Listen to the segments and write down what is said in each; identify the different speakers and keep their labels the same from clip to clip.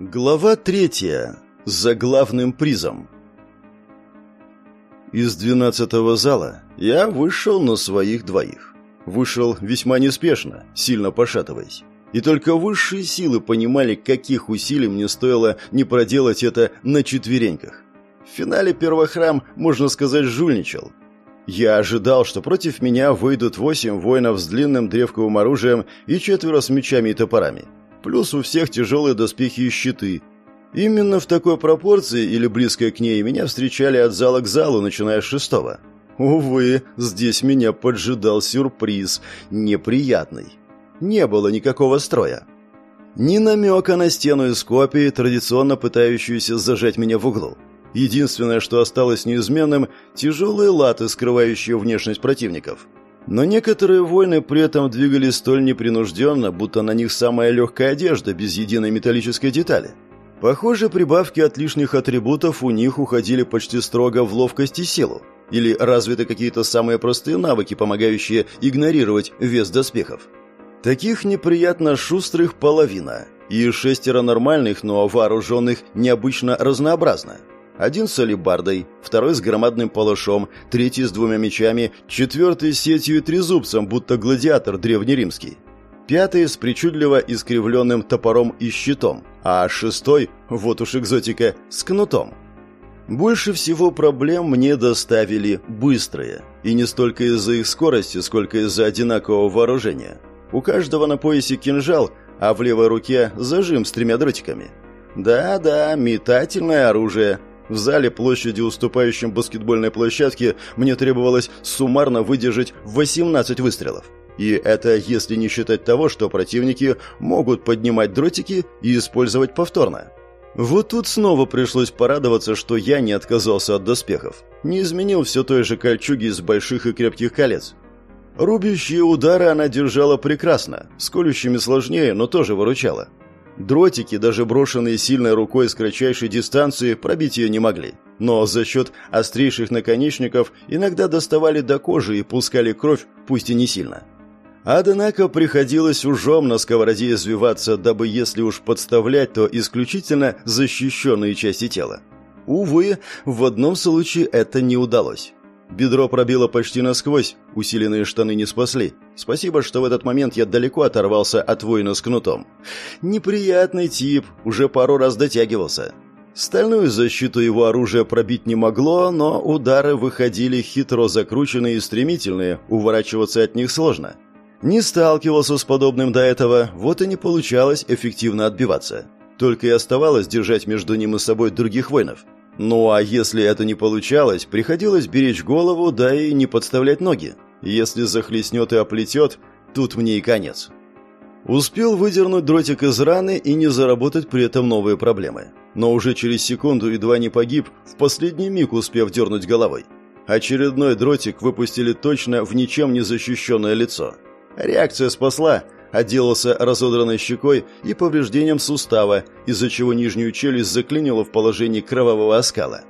Speaker 1: Глава третья. За главным призом. Из двенадцатого зала я вышел на своих двоих. Вышел весьма неспешно, сильно пошатываясь. И только высшие силы понимали, каких усилий мне стоило не проделать это на четвереньках. В финале первохрам, можно сказать, жульничал. Я ожидал, что против меня выйдут восемь воинов с длинным древковым оружием и четверо с мечами и топорами. Плюс у всех тяжелые доспехи и щиты. Именно в такой пропорции или близкой к ней меня встречали от зала к залу, начиная с шестого. Увы, здесь меня поджидал сюрприз, неприятный. Не было никакого строя. Ни намека на стену из копий, традиционно пытающуюся зажать меня в углу. Единственное, что осталось неизменным – тяжелые латы, скрывающие внешность противников. Но некоторые воины при этом двигались столь непринужденно, будто на них самая легкая одежда, без единой металлической детали. Похоже, прибавки от лишних атрибутов у них уходили почти строго в ловкость и силу. Или развиты какие-то самые простые навыки, помогающие игнорировать вес доспехов. Таких неприятно шустрых половина. И шестеро нормальных, но вооруженных необычно разнообразно. Один с алебардой, второй с громадным палашом, третий с двумя мечами, четвертый с сетью и трезубцем, будто гладиатор древнеримский. Пятый с причудливо искривленным топором и щитом, а шестой, вот уж экзотика, с кнутом. Больше всего проблем мне доставили быстрые, и не столько из-за их скорости, сколько из-за одинакового вооружения. У каждого на поясе кинжал, а в левой руке зажим с тремя дротиками. Да-да, метательное оружие – в зале площади, уступающем баскетбольной площадке, мне требовалось суммарно выдержать 18 выстрелов. И это если не считать того, что противники могут поднимать дротики и использовать повторно. Вот тут снова пришлось порадоваться, что я не отказался от доспехов. Не изменил все той же кольчуги из больших и крепких колец. Рубящие удары она держала прекрасно, с колющими сложнее, но тоже выручала. Дротики, даже брошенные сильной рукой с кратчайшей дистанции, пробить ее не могли. Но за счет острейших наконечников иногда доставали до кожи и пускали кровь, пусть и не сильно. Однако приходилось ужом на сковороде извиваться, дабы, если уж подставлять, то исключительно защищенные части тела. Увы, в одном случае это не удалось. Бедро пробило почти насквозь, усиленные штаны не спасли. Спасибо, что в этот момент я далеко оторвался от воина с кнутом. Неприятный тип, уже пару раз дотягивался. Стальную защиту его оружия пробить не могло, но удары выходили хитро закрученные и стремительные, уворачиваться от них сложно. Не сталкивался с подобным до этого, вот и не получалось эффективно отбиваться. Только и оставалось держать между ним и собой других воинов. Ну а если это не получалось, приходилось беречь голову, да и не подставлять ноги. Если захлестнет и оплетет, тут мне и конец. Успел выдернуть дротик из раны и не заработать при этом новые проблемы. Но уже через секунду едва не погиб, в последний миг успев дернуть головой. Очередной дротик выпустили точно в ничем не защищенное лицо. Реакция спасла – отделался разодранной щекой и повреждением сустава, из-за чего нижнюю челюсть заклинило в положении кровавого оскала.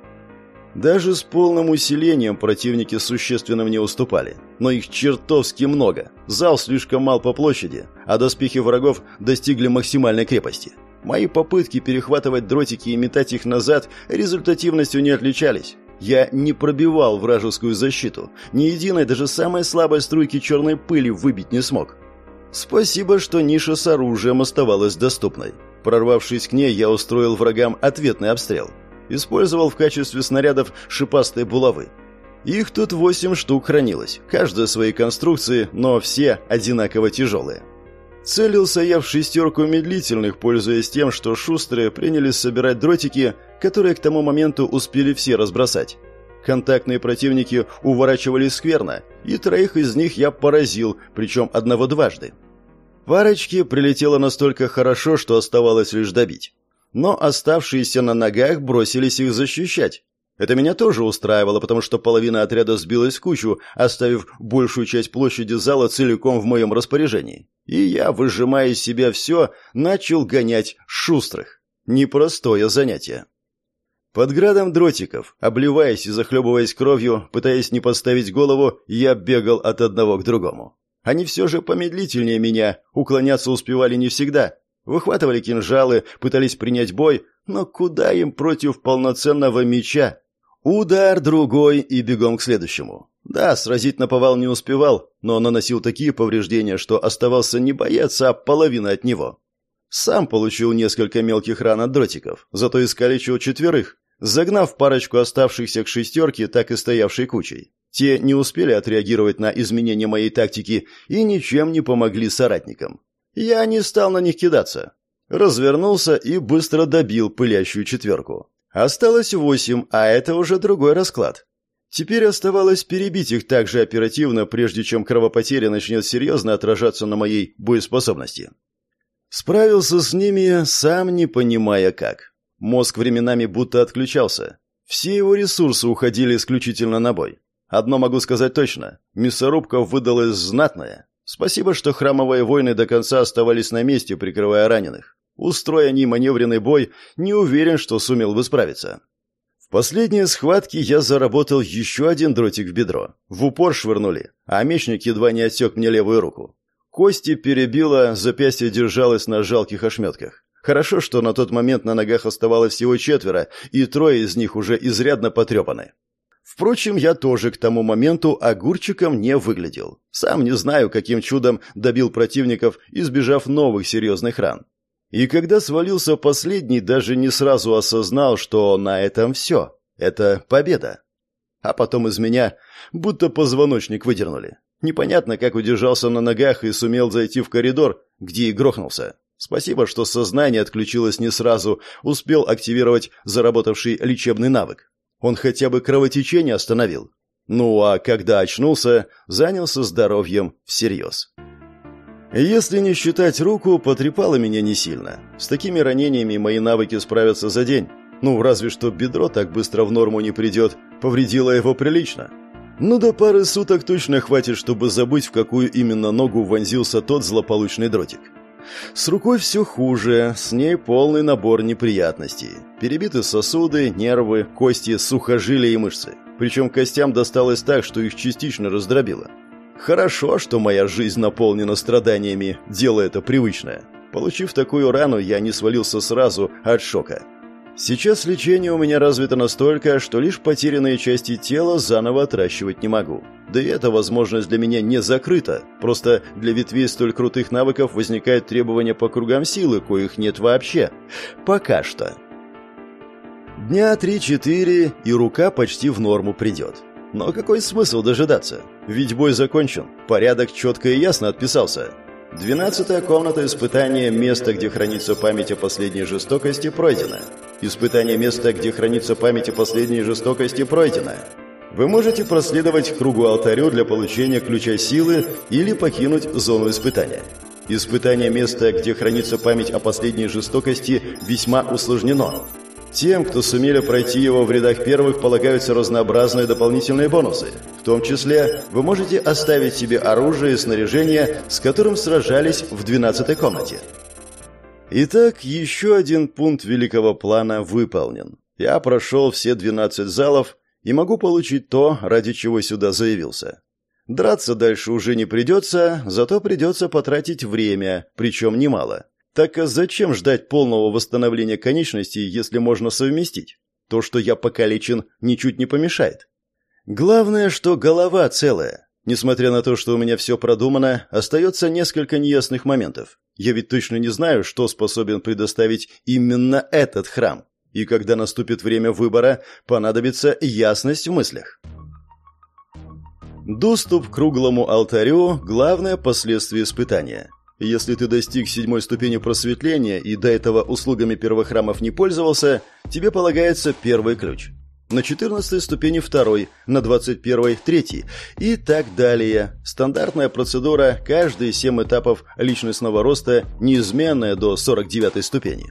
Speaker 1: Даже с полным усилением противники существенно мне уступали, но их чертовски много. Зал слишком мал по площади, а доспехи врагов достигли максимальной крепости. Мои попытки перехватывать дротики и метать их назад результативностью не отличались. Я не пробивал вражескую защиту, ни единой даже самой слабой струйки черной пыли выбить не смог. Спасибо, что ниша с оружием оставалась доступной. Прорвавшись к ней, я устроил врагам ответный обстрел. Использовал в качестве снарядов шипастые булавы. Их тут восемь штук хранилось, каждая своей конструкции, но все одинаково тяжелые. Целился я в шестерку медлительных, пользуясь тем, что шустрые принялись собирать дротики, которые к тому моменту успели все разбросать. Контактные противники уворачивались скверно, и троих из них я поразил, причем одного дважды. Парочке прилетело настолько хорошо, что оставалось лишь добить. Но оставшиеся на ногах бросились их защищать. Это меня тоже устраивало, потому что половина отряда сбилась в кучу, оставив большую часть площади зала целиком в моем распоряжении. И я, выжимая из себя все, начал гонять шустрых. Непростое занятие. Под градом дротиков, обливаясь и захлебываясь кровью, пытаясь не подставить голову, я бегал от одного к другому. Они все же помедлительнее меня, уклоняться успевали не всегда. Выхватывали кинжалы, пытались принять бой, но куда им против полноценного меча? Удар другой и бегом к следующему. Да, сразить наповал не успевал, но наносил такие повреждения, что оставался не боец, а половина от него. Сам получил несколько мелких ран от дротиков, зато искалечил четверых, загнав парочку оставшихся к шестерке, так и стоявшей кучей. Те не успели отреагировать на изменения моей тактики и ничем не помогли соратникам. Я не стал на них кидаться. Развернулся и быстро добил пылящую четверку. Осталось восемь, а это уже другой расклад. Теперь оставалось перебить их так же оперативно, прежде чем кровопотеря начнет серьезно отражаться на моей боеспособности. Справился с ними, сам не понимая как. Мозг временами будто отключался. Все его ресурсы уходили исключительно на бой. Одно могу сказать точно. Мясорубка выдалась знатная. Спасибо, что храмовые воины до конца оставались на месте, прикрывая раненых. Устроя они маневренный бой, не уверен, что сумел бы справиться. В последней схватке я заработал еще один дротик в бедро. В упор швырнули, а мечник едва не отсек мне левую руку. Кости перебило, запястье держалось на жалких ошметках. Хорошо, что на тот момент на ногах оставалось всего четверо, и трое из них уже изрядно потрепаны. Впрочем, я тоже к тому моменту огурчиком не выглядел. Сам не знаю, каким чудом добил противников, избежав новых серьезных ран. И когда свалился последний, даже не сразу осознал, что на этом все. Это победа. А потом из меня будто позвоночник выдернули. Непонятно, как удержался на ногах и сумел зайти в коридор, где и грохнулся. Спасибо, что сознание отключилось не сразу, успел активировать заработавший лечебный навык. Он хотя бы кровотечение остановил. Ну а когда очнулся, занялся здоровьем всерьез. Если не считать руку, потрепало меня не сильно. С такими ранениями мои навыки справятся за день. Ну, разве что бедро так быстро в норму не придет, повредило его прилично. Ну, до пары суток точно хватит, чтобы забыть, в какую именно ногу вонзился тот злополучный дротик. С рукой все хуже, с ней полный набор неприятностей. Перебиты сосуды, нервы, кости, сухожилия и мышцы. Причем костям досталось так, что их частично раздробило. Хорошо, что моя жизнь наполнена страданиями, дело это привычное. Получив такую рану, я не свалился сразу от шока. Сейчас лечение у меня развито настолько, что лишь потерянные части тела заново отращивать не могу. Да и эта возможность для меня не закрыта. Просто для ветвей столь крутых навыков возникает требование по кругам силы, коих нет вообще. Пока что. Дня три-четыре, и рука почти в норму придет. Но какой смысл дожидаться? Ведь бой закончен, порядок четко и ясно отписался. Двенадцатая комната испытания место, где хранится память о последней жестокости, пройдено. Испытание места, где хранится память о последней жестокости, пройдено. Вы можете проследовать к кругу алтарю для получения ключа силы или покинуть зону испытания. Испытание места, где хранится память о последней жестокости, весьма усложнено. Тем, кто сумели пройти его в рядах первых, полагаются разнообразные дополнительные бонусы. В том числе вы можете оставить себе оружие и снаряжение, с которым сражались в 12 комнате. Итак, еще один пункт великого плана выполнен. Я прошел все 12 залов и могу получить то, ради чего сюда заявился. Драться дальше уже не придется, зато придется потратить время, причем немало. Так а зачем ждать полного восстановления конечностей, если можно совместить? То, что я покалечен, ничуть не помешает. Главное, что голова целая. Несмотря на то, что у меня все продумано, остается несколько неясных моментов. Я ведь точно не знаю, что способен предоставить именно этот храм. И когда наступит время выбора, понадобится ясность в мыслях. Доступ к круглому алтарю – главное последствие испытания – если ты достиг седьмой ступени просветления и до этого услугами первохрамов не пользовался, тебе полагается первый ключ. На 14 ступени второй, на 21 третий и так далее. Стандартная процедура, каждые семь этапов личностного роста, неизменная до 49 ступени.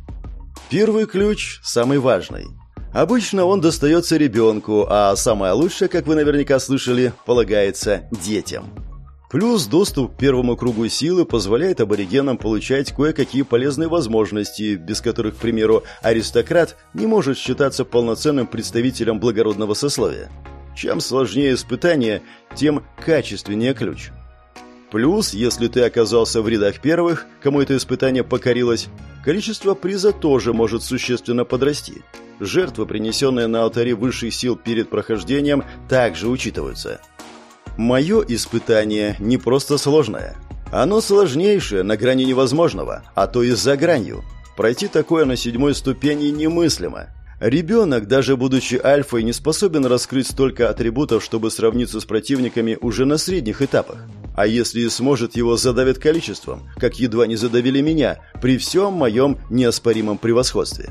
Speaker 1: Первый ключ самый важный. Обычно он достается ребенку, а самое лучшее, как вы наверняка слышали, полагается детям. Плюс доступ к первому кругу силы позволяет аборигенам получать кое-какие полезные возможности, без которых, к примеру, аристократ не может считаться полноценным представителем благородного сословия. Чем сложнее испытание, тем качественнее ключ. Плюс, если ты оказался в рядах первых, кому это испытание покорилось, количество приза тоже может существенно подрасти. Жертвы, принесенные на алтаре высших сил перед прохождением, также учитываются. Мое испытание не просто сложное. Оно сложнейшее, на грани невозможного, а то и за гранью. Пройти такое на седьмой ступени немыслимо. Ребенок, даже будучи альфой, не способен раскрыть столько атрибутов, чтобы сравниться с противниками уже на средних этапах. А если и сможет, его задавят количеством, как едва не задавили меня, при всем моем неоспоримом превосходстве.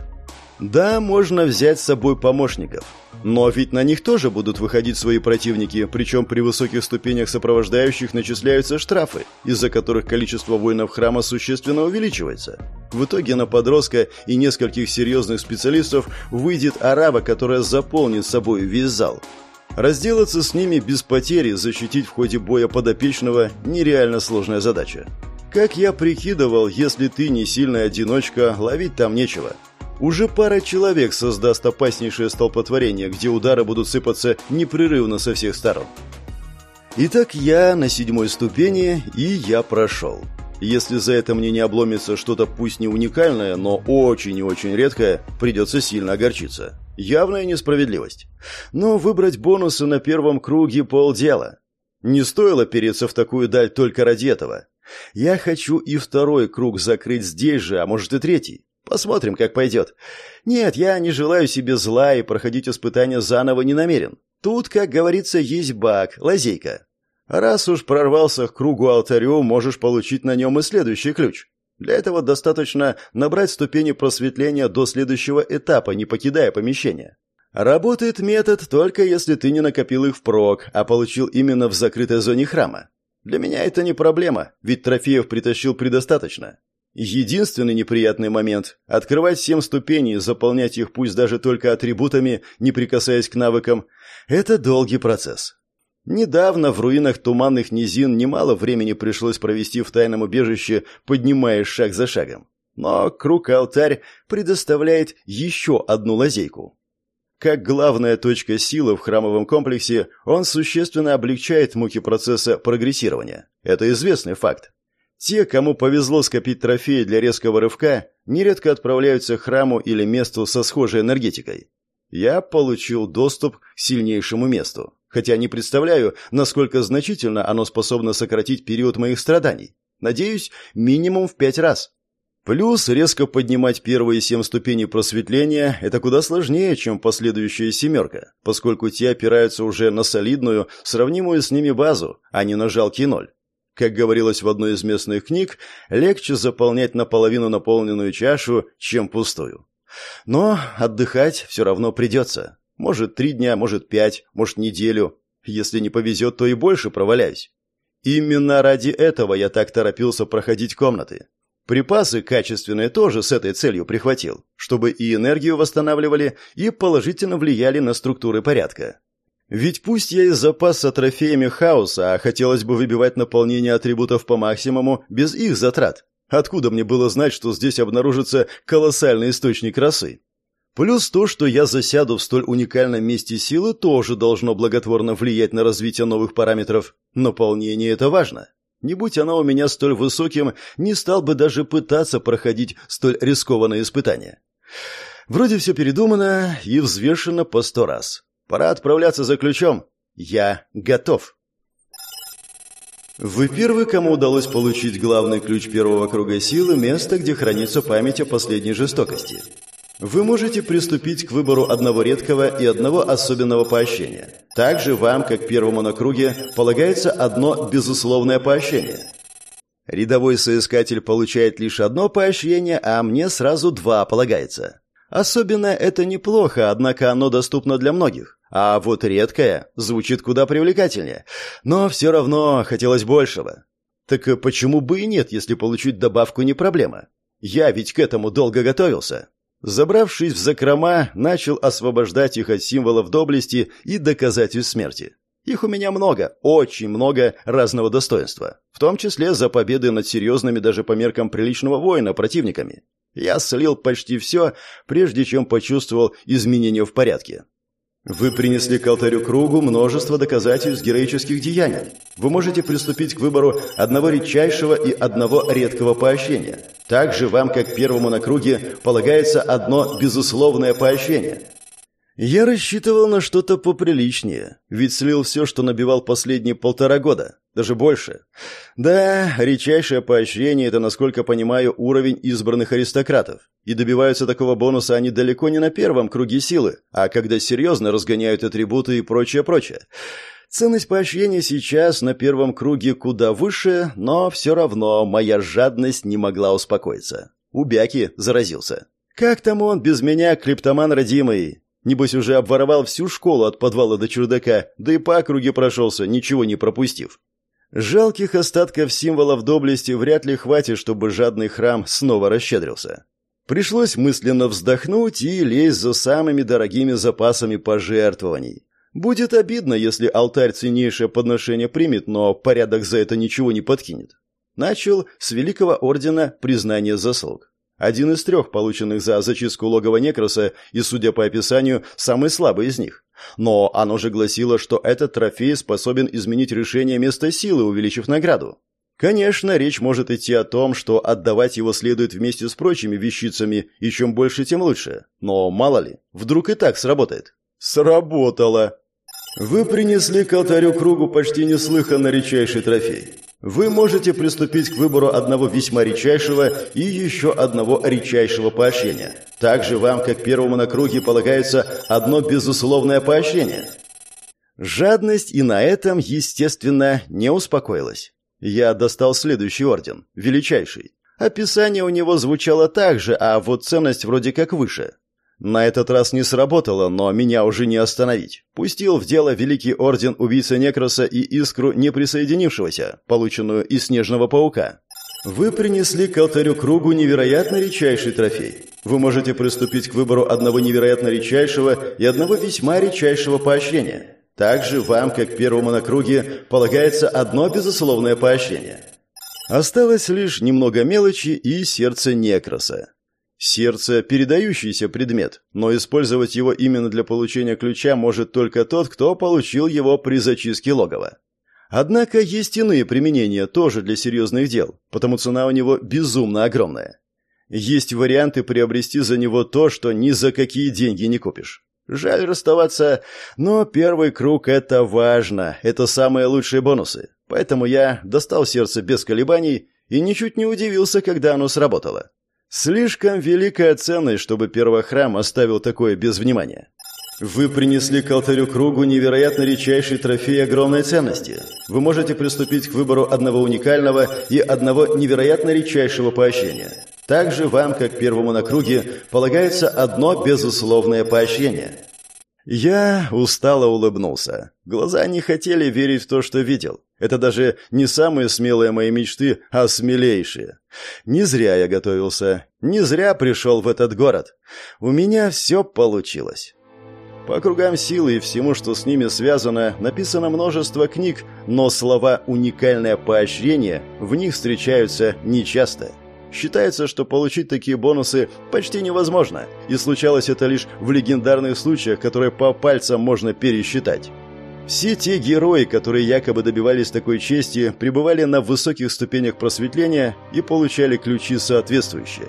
Speaker 1: Да, можно взять с собой помощников. Но ведь на них тоже будут выходить свои противники, причем при высоких ступенях сопровождающих начисляются штрафы, из-за которых количество воинов храма существенно увеличивается. В итоге на подростка и нескольких серьезных специалистов выйдет араба, которая заполнит собой весь зал. Разделаться с ними без потери, защитить в ходе боя подопечного – нереально сложная задача. Как я прикидывал, если ты не сильная одиночка, ловить там нечего – уже пара человек создаст опаснейшее столпотворение, где удары будут сыпаться непрерывно со всех сторон. Итак, я на седьмой ступени, и я прошел. Если за это мне не обломится что-то пусть не уникальное, но очень и очень редкое, придется сильно огорчиться. Явная несправедливость. Но выбрать бонусы на первом круге полдела. Не стоило переться в такую даль только ради этого. Я хочу и второй круг закрыть здесь же, а может и третий. Посмотрим, как пойдет. Нет, я не желаю себе зла и проходить испытания заново не намерен. Тут, как говорится, есть баг, лазейка. Раз уж прорвался к кругу алтарю, можешь получить на нем и следующий ключ. Для этого достаточно набрать ступени просветления до следующего этапа, не покидая помещение. Работает метод только если ты не накопил их впрок, а получил именно в закрытой зоне храма. Для меня это не проблема, ведь трофеев притащил предостаточно. Единственный неприятный момент – открывать семь ступеней, заполнять их пусть даже только атрибутами, не прикасаясь к навыкам – это долгий процесс. Недавно в руинах туманных низин немало времени пришлось провести в тайном убежище, поднимаясь шаг за шагом. Но круг-алтарь предоставляет еще одну лазейку. Как главная точка силы в храмовом комплексе, он существенно облегчает муки процесса прогрессирования. Это известный факт. Те, кому повезло скопить трофеи для резкого рывка, нередко отправляются к храму или месту со схожей энергетикой. Я получил доступ к сильнейшему месту, хотя не представляю, насколько значительно оно способно сократить период моих страданий. Надеюсь, минимум в пять раз. Плюс резко поднимать первые семь ступеней просветления – это куда сложнее, чем последующая семерка, поскольку те опираются уже на солидную, сравнимую с ними базу, а не на жалкий ноль. Как говорилось в одной из местных книг, легче заполнять наполовину наполненную чашу, чем пустую. Но отдыхать все равно придется. Может, три дня, может, пять, может, неделю. Если не повезет, то и больше проваляюсь. Именно ради этого я так торопился проходить комнаты. Припасы качественные тоже с этой целью прихватил, чтобы и энергию восстанавливали, и положительно влияли на структуры порядка. Ведь пусть я и запасся трофеями хаоса, а хотелось бы выбивать наполнение атрибутов по максимуму без их затрат. Откуда мне было знать, что здесь обнаружится колоссальный источник росы? Плюс то, что я засяду в столь уникальном месте силы, тоже должно благотворно влиять на развитие новых параметров. Наполнение – это важно. Не будь оно у меня столь высоким, не стал бы даже пытаться проходить столь рискованные испытания. Вроде все передумано и взвешено по сто раз. Пора отправляться за ключом. Я готов. Вы первый, кому удалось получить главный ключ первого круга силы, место, где хранится память о последней жестокости. Вы можете приступить к выбору одного редкого и одного особенного поощрения. Также вам, как первому на круге, полагается одно безусловное поощрение. Рядовой соискатель получает лишь одно поощрение, а мне сразу два полагается. Особенно это неплохо, однако оно доступно для многих. А вот редкое звучит куда привлекательнее. Но все равно хотелось большего. Так почему бы и нет, если получить добавку не проблема? Я ведь к этому долго готовился. Забравшись в закрома, начал освобождать их от символов доблести и доказательств смерти. Их у меня много, очень много разного достоинства, в том числе за победы над серьезными даже по меркам приличного воина противниками. Я слил почти все, прежде чем почувствовал изменения в порядке. Вы принесли к алтарю кругу множество доказательств героических деяний. Вы можете приступить к выбору одного редчайшего и одного редкого поощрения. Также вам, как первому на круге, полагается одно безусловное поощрение. Я рассчитывал на что-то поприличнее, ведь слил все, что набивал последние полтора года, даже больше. Да, редчайшее поощрение – это, насколько понимаю, уровень избранных аристократов. И добиваются такого бонуса они далеко не на первом круге силы, а когда серьезно разгоняют атрибуты и прочее-прочее. Ценность поощрения сейчас на первом круге куда выше, но все равно моя жадность не могла успокоиться. У Бяки заразился. Как там он без меня, клептоман родимый? Небось, уже обворовал всю школу от подвала до чердака, да и по округе прошелся, ничего не пропустив. Жалких остатков символов доблести вряд ли хватит, чтобы жадный храм снова расщедрился. Пришлось мысленно вздохнуть и лезть за самыми дорогими запасами пожертвований. Будет обидно, если алтарь ценнейшее подношение примет, но порядок за это ничего не подкинет. Начал с Великого Ордена признания заслуг. Один из трех, полученных за зачистку логова Некроса, и, судя по описанию, самый слабый из них. Но оно же гласило, что этот трофей способен изменить решение места силы, увеличив награду. Конечно, речь может идти о том, что отдавать его следует вместе с прочими вещицами, и чем больше, тем лучше. Но мало ли, вдруг и так сработает. Сработало! Вы принесли к алтарю кругу почти неслыханно редчайший трофей. Вы можете приступить к выбору одного весьма редчайшего и еще одного редчайшего поощрения. Также вам, как первому на круге, полагается одно безусловное поощрение. Жадность и на этом, естественно, не успокоилась. Я достал следующий орден, величайший. Описание у него звучало так же, а вот ценность вроде как выше. На этот раз не сработало, но меня уже не остановить. Пустил в дело Великий Орден Убийцы Некроса и Искру Неприсоединившегося, полученную из Снежного Паука. Вы принесли к алтарю кругу невероятно редчайший трофей. Вы можете приступить к выбору одного невероятно редчайшего и одного весьма редчайшего поощрения. Также вам, как первому на круге, полагается одно безусловное поощрение. Осталось лишь немного мелочи и сердце Некроса. Сердце – передающийся предмет, но использовать его именно для получения ключа может только тот, кто получил его при зачистке логова. Однако есть иные применения тоже для серьезных дел, потому цена у него безумно огромная. Есть варианты приобрести за него то, что ни за какие деньги не купишь. Жаль расставаться, но первый круг – это важно, это самые лучшие бонусы. Поэтому я достал сердце без колебаний и ничуть не удивился, когда оно сработало. Слишком великая ценность, чтобы первохрам оставил такое без внимания. Вы принесли к алтарю кругу невероятно редчайший трофей огромной ценности. Вы можете приступить к выбору одного уникального и одного невероятно редчайшего поощрения. Также вам, как первому на круге, полагается одно безусловное поощрение. Я устало улыбнулся. Глаза не хотели верить в то, что видел. Это даже не самые смелые мои мечты, а смелейшие. Не зря я готовился. Не зря пришел в этот город. У меня все получилось. По кругам силы и всему, что с ними связано, написано множество книг, но слова «уникальное поощрение» в них встречаются нечасто. Считается, что получить такие бонусы почти невозможно, и случалось это лишь в легендарных случаях, которые по пальцам можно пересчитать. Все те герои, которые якобы добивались такой чести, пребывали на высоких ступенях просветления и получали ключи соответствующие.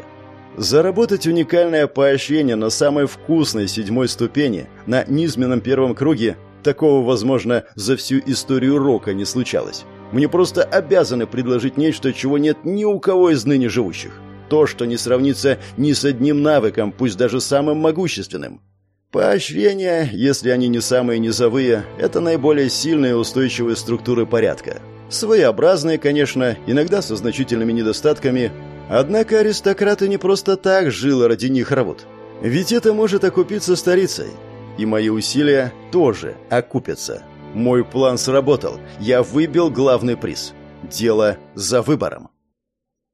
Speaker 1: Заработать уникальное поощрение на самой вкусной седьмой ступени, на низменном первом круге, такого, возможно, за всю историю рока не случалось. Мне просто обязаны предложить нечто, чего нет ни у кого из ныне живущих. То, что не сравнится ни с одним навыком, пусть даже самым могущественным. Поощрения, если они не самые низовые, это наиболее сильные и устойчивые структуры порядка. Своеобразные, конечно, иногда со значительными недостатками, однако аристократы не просто так жил ради них рвут. Ведь это может окупиться старицей. И мои усилия тоже окупятся. Мой план сработал. Я выбил главный приз. Дело за выбором.